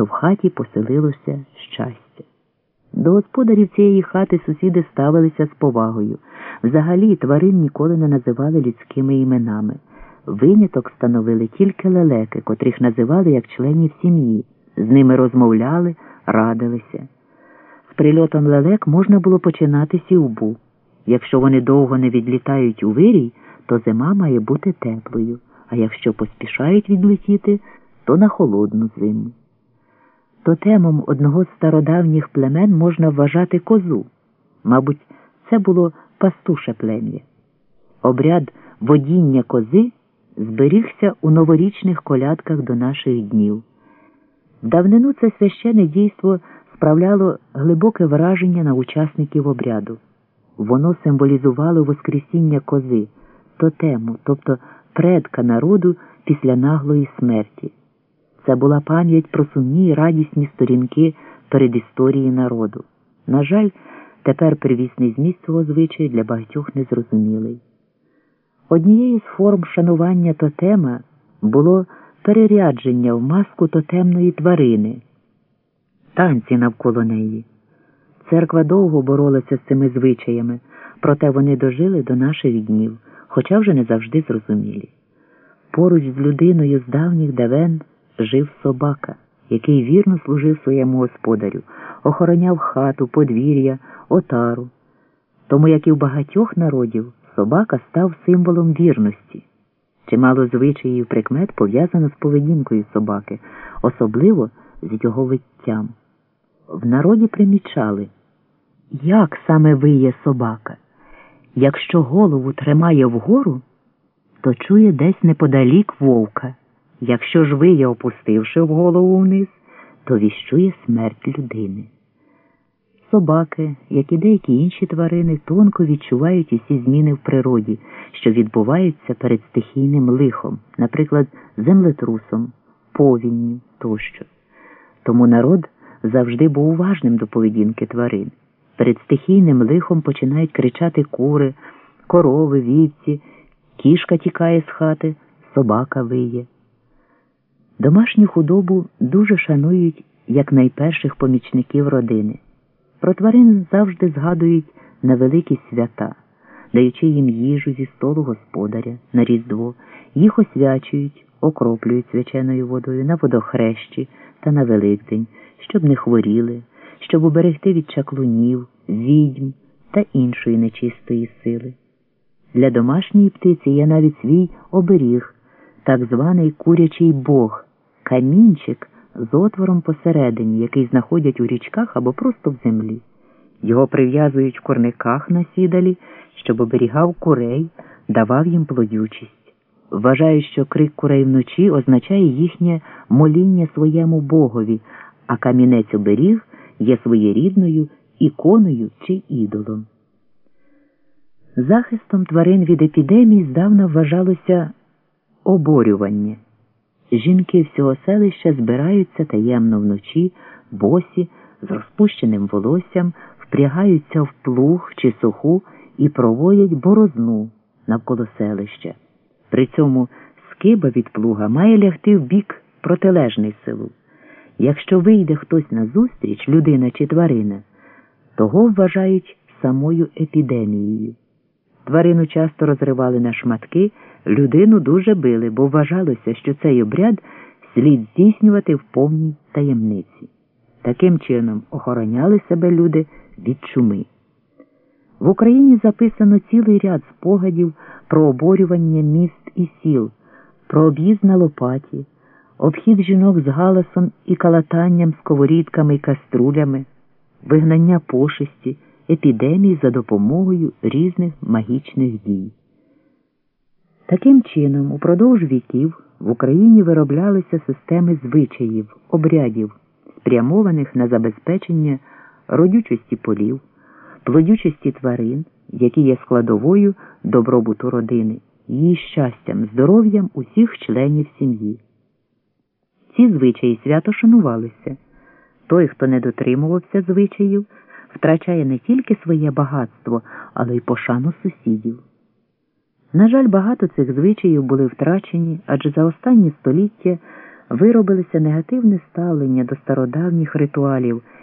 то в хаті поселилося щастя. До господарів цієї хати сусіди ставилися з повагою. Взагалі тварин ніколи не називали людськими іменами. Виняток становили тільки лелеки, котрих називали як членів сім'ї. З ними розмовляли, радилися. З прильотом лелек можна було починати сівбу. Якщо вони довго не відлітають у вирій, то зима має бути теплою, а якщо поспішають відлетіти, то на холодну зиму. Тотемом одного з стародавніх племен можна вважати козу. Мабуть, це було пастуше плем'я. Обряд водіння кози зберігся у новорічних колядках до наших днів. В давнину це священне дійство справляло глибоке враження на учасників обряду. Воно символізувало Воскресіння кози, тотему, тобто предка народу після наглої смерті. Це була пам'ять про сумні й радісні сторінки перед історії народу. На жаль, тепер привісний зміст цього звичаю для багатьох незрозумілий. Однією з форм шанування тотема було перерядження в маску тотемної тварини, танці навколо неї. Церква довго боролася з цими звичаями, проте вони дожили до наших днів, хоча вже не завжди зрозумілі. Поруч з людиною з давніх давен жив собака, який вірно служив своєму господарю, охороняв хату, подвір'я, отару. Тому, як і в багатьох народів, собака став символом вірності. Чимало звичаїв прикмет пов'язано з поведінкою собаки, особливо з його виттям. В народі примічали, як саме виє собака. Якщо голову тримає вгору, то чує десь неподалік вовка. Якщо ж виє, опустивши в голову вниз, то віщує смерть людини. Собаки, як і деякі інші тварини, тонко відчувають усі зміни в природі, що відбуваються перед стихійним лихом, наприклад, землетрусом, повінню тощо. Тому народ завжди був уважним до поведінки тварин. Перед стихійним лихом починають кричати кури, корови, вівці, кішка тікає з хати, собака виє. Домашню худобу дуже шанують як найперших помічників родини. Про тварин завжди згадують на великі свята, даючи їм їжу зі столу господаря на Різдво, їх освячують, окроплюють свяченою водою на водохрещі та на Великдень, щоб не хворіли, щоб уберегти від чаклунів, відьм та іншої нечистої сили. Для домашньої птиці є навіть свій оберіг, так званий курячий бог, камінчик з отвором посередині, який знаходять у річках або просто в землі. Його прив'язують в корниках на сідалі, щоб оберігав курей, давав їм плодючість. Вважають, що крик курей вночі означає їхнє моління своєму богові, а камінець оберіг є своєрідною іконою чи ідолом. Захистом тварин від епідемії здавна вважалося оборювання. Жінки всього селища збираються таємно вночі, босі, з розпущеним волоссям, впрягаються в плуг чи суху і проводять борозну навколо селища. При цьому скиба від плуга має лягти в бік протилежний селу. Якщо вийде хтось назустріч, людина чи тварина, того вважають самою епідемією. Тварину часто розривали на шматки, людину дуже били, бо вважалося, що цей обряд слід здійснювати в повній таємниці. Таким чином охороняли себе люди від чуми. В Україні записано цілий ряд спогадів про оборювання міст і сіл, про об'їзд на лопаті, обхід жінок з галасом і калатанням сковорідками і каструлями, вигнання пошесті епідемій за допомогою різних магічних дій. Таким чином, упродовж віків в Україні вироблялися системи звичаїв, обрядів, спрямованих на забезпечення родючості полів, плодючості тварин, які є складовою добробуту родини, її щастям, здоров'ям усіх членів сім'ї. Ці звичаї свято шанувалися. Той, хто не дотримувався звичаїв, втрачає не тільки своє багатство, але й пошану сусідів. На жаль, багато цих звичаїв були втрачені, адже за останні століття виробилося негативне ставлення до стародавніх ритуалів.